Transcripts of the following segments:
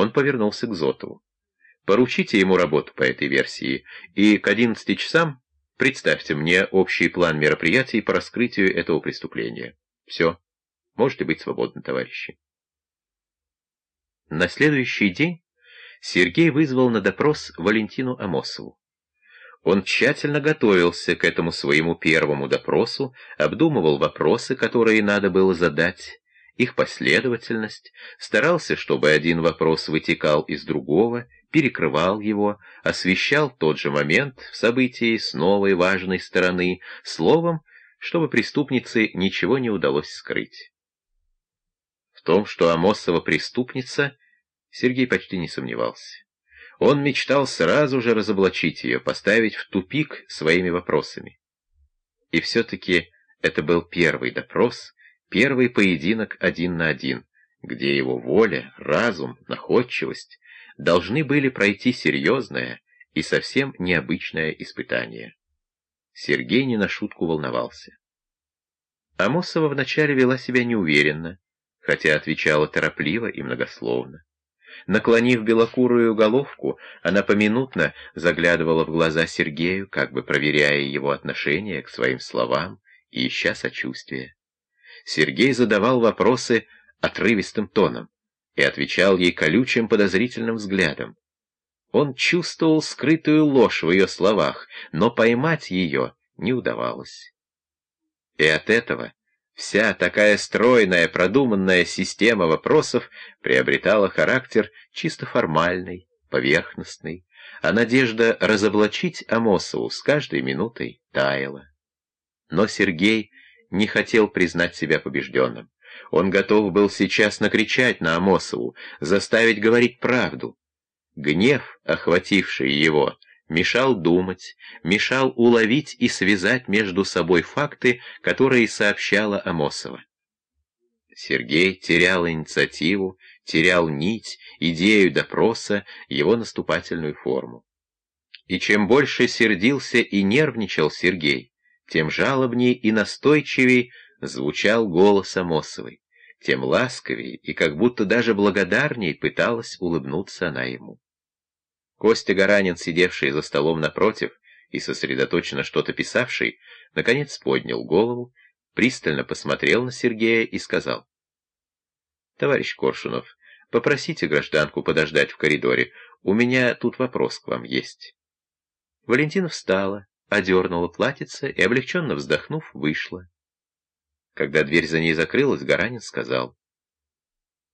Он повернулся к Зотову. Поручите ему работу по этой версии, и к 11 часам представьте мне общий план мероприятий по раскрытию этого преступления. Все. Можете быть свободны, товарищи. На следующий день Сергей вызвал на допрос Валентину Амосову. Он тщательно готовился к этому своему первому допросу, обдумывал вопросы, которые надо было задать, их последовательность, старался, чтобы один вопрос вытекал из другого, перекрывал его, освещал тот же момент в событии с новой важной стороны, словом, чтобы преступнице ничего не удалось скрыть. В том, что Амосова преступница, Сергей почти не сомневался. Он мечтал сразу же разоблачить ее, поставить в тупик своими вопросами. И все-таки это был первый допрос, первый поединок один на один, где его воля, разум, находчивость должны были пройти серьезное и совсем необычное испытание. Сергей не на шутку волновался. Амосова вначале вела себя неуверенно, хотя отвечала торопливо и многословно. Наклонив белокурую головку, она поминутно заглядывала в глаза Сергею, как бы проверяя его отношение к своим словам и ища сочувствия. Сергей задавал вопросы отрывистым тоном и отвечал ей колючим подозрительным взглядом. Он чувствовал скрытую ложь в ее словах, но поймать ее не удавалось. И от этого Вся такая стройная, продуманная система вопросов приобретала характер чисто формальный, поверхностный, а надежда разоблачить Амосову с каждой минутой таяла. Но Сергей не хотел признать себя побежденным. Он готов был сейчас накричать на Амосову, заставить говорить правду. Гнев, охвативший его, — мешал думать, мешал уловить и связать между собой факты, которые сообщала Амосова. Сергей терял инициативу, терял нить, идею допроса, его наступательную форму. И чем больше сердился и нервничал Сергей, тем жалобнее и настойчивей звучал голос Амосовой, тем ласковее и как будто даже благодарней пыталась улыбнуться она ему. Костя Гаранин, сидевший за столом напротив и сосредоточенно что-то писавший, наконец поднял голову, пристально посмотрел на Сергея и сказал. «Товарищ Коршунов, попросите гражданку подождать в коридоре, у меня тут вопрос к вам есть». Валентина встала, одернула платьице и, облегченно вздохнув, вышла. Когда дверь за ней закрылась, Гаранин сказал.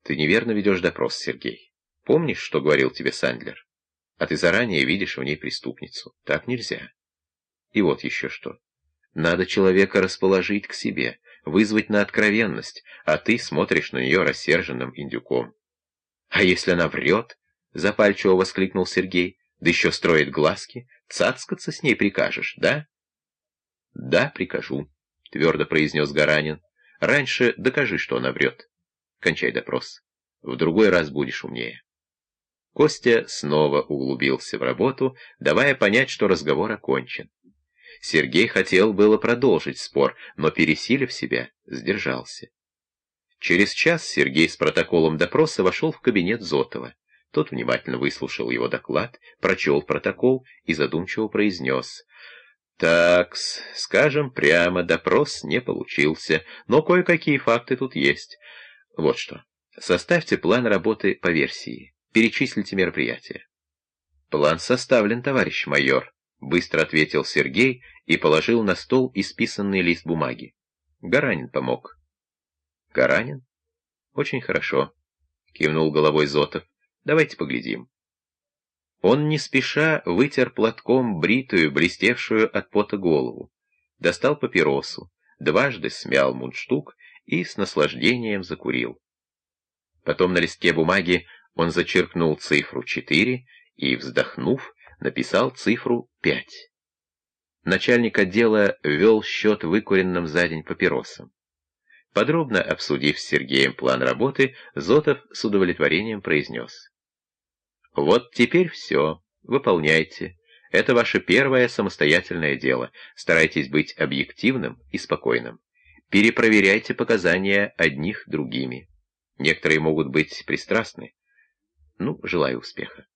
«Ты неверно ведешь допрос, Сергей. Помнишь, что говорил тебе Сандлер? а ты заранее видишь в ней преступницу. Так нельзя. И вот еще что. Надо человека расположить к себе, вызвать на откровенность, а ты смотришь на нее рассерженным индюком. «А если она врет?» — запальчиво воскликнул Сергей. «Да еще строит глазки. Цацкаться с ней прикажешь, да?» «Да, прикажу», — твердо произнес Гаранин. «Раньше докажи, что она врет. Кончай допрос. В другой раз будешь умнее». Костя снова углубился в работу, давая понять, что разговор окончен. Сергей хотел было продолжить спор, но, пересилив себя, сдержался. Через час Сергей с протоколом допроса вошел в кабинет Зотова. Тот внимательно выслушал его доклад, прочел протокол и задумчиво произнес. так скажем прямо, допрос не получился, но кое-какие факты тут есть. Вот что. Составьте план работы по версии. Перечислите мероприятия. План составлен, товарищ майор, быстро ответил Сергей и положил на стол исписанный лист бумаги. Гаранин помог. Гаранин? Очень хорошо, кивнул головой Зотов. Давайте поглядим. Он не спеша вытер платком бритую, блестевшую от пота голову, достал папиросу, дважды смял мундштук и с наслаждением закурил. Потом на листке бумаги он зачеркнул цифру 4 и, вздохнув, написал цифру 5. Начальник отдела вел счет выкуренным за день папиросам. Подробно обсудив с Сергеем план работы, Зотов с удовлетворением произнес. «Вот теперь все. Выполняйте. Это ваше первое самостоятельное дело. Старайтесь быть объективным и спокойным. Перепроверяйте показания одних другими. Некоторые могут быть пристрастны. Ну, желаю успеха.